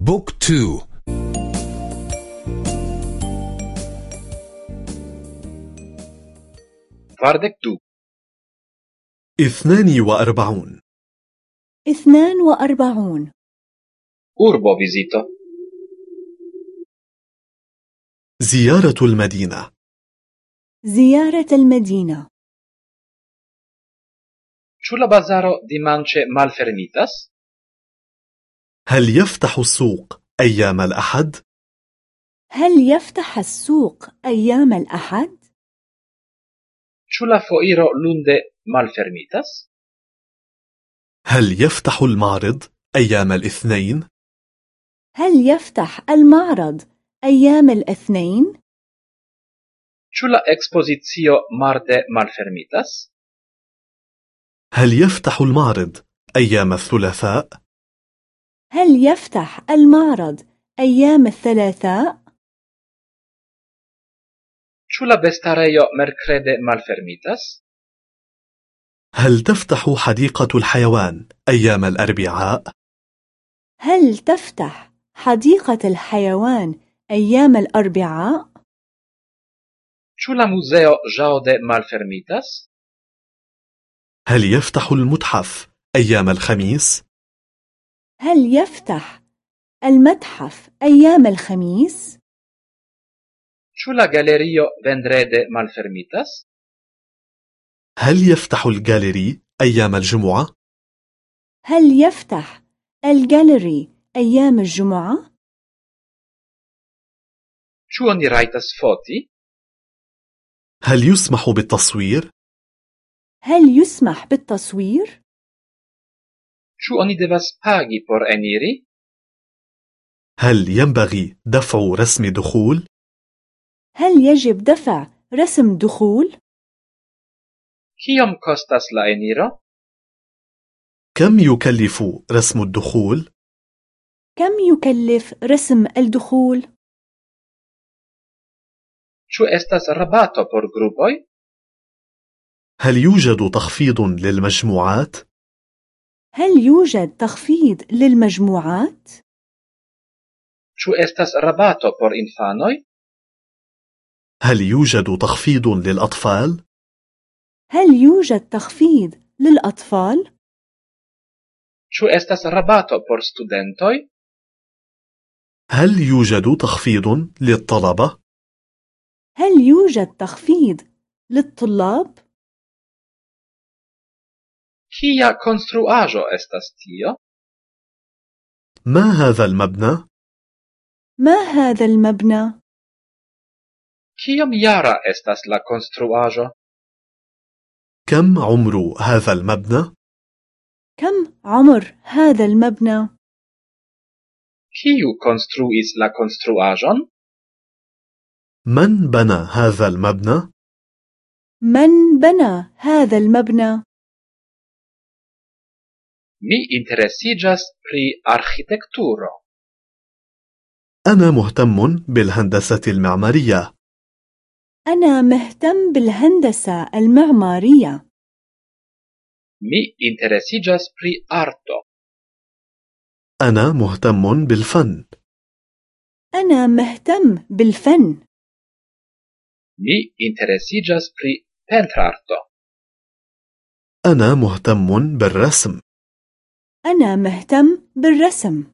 بوك تو. فاردك دو اثنان وأربعون. اثنان وأربعون. أوربو فيزيتو زيارة المدينة. زيارة المدينة. Ĉu la bazaro dimanĉe malfermitas? هل يفتح السوق أيام الأحد؟ هل يفتح السوق أيام الأحد؟ Ĉu la foiro lunde malfermitas? هل يفتح المعرض أيام الاثنين؟ هل يفتح المعرض أيام الاثنين؟ Ĉu la ekspozicio marde malfermitas? هل يفتح المعرض أيام الثلاثاء؟ هل يفتح المعرض أيام الثلاثاء؟ Ĉu la bestarejo merkrede malfermitas? هل تفتح حديقة الحيوان أيام الأربعاء؟ هل تفتح حديقة الحيوان أيام الأربعاء؟ Ĉu la muzeo ĵaŭde malfermitas? هل يفتح المتحف أيام الخميس؟ هل يفتح المتحف أيام الخميس؟ Ĉu la galerio vendrede malfermitas? هل يفتح الجاليري أيام الجمعة؟ هل يفتح الجاليري أيام الجمعة؟ Ĉu oni rajtas foti? هل يسمح بالتصوير؟ هل يسمح بالتصوير؟ Ĉu oni devas pagi por eniri? هل ينبغي دفع رسم دخول؟ هل يجب دفع رسم دخول؟ Kiom kostas la eniro? كم يكلف رسم الدخول؟ كم يكلف رسم الدخول؟ Ĉu estas rabato por grupoj? هل يوجد تخفيض للمجموعات؟ هل يوجد تخفيض للمجموعات؟ Ĉu estas rabato por infanoj? هل يوجد تخفيض للأطفال؟ هل يوجد تخفيض للأطفال؟ Ĉu estas rabato por studentoj? هل يوجد تخفيض للطلبة؟ هل يوجد تخفيض للطلاب؟ Kia konstruaĵo estas tio? ما هذا المبنى؟ ما هذا المبنى؟ Kiom jara estas la konstruaĵo? كم عمر هذا المبنى؟ كم عمر هذا المبنى؟ Kiu konstruis la konstruaĵon? من بنى هذا المبنى؟ من بنى هذا المبنى؟ Mi interesiĝas pri arĥitekturo. أنا مهتم بالهندسة المعمارية. أنا مهتم بالهندسة المعمارية. Mi interesiĝas pri arto. أنا مهتم بالفن. أنا مهتم بالفن. Mi interesiĝas pri pentrarto. أنا مهتم بالرسم. أنا مهتم بالرسم.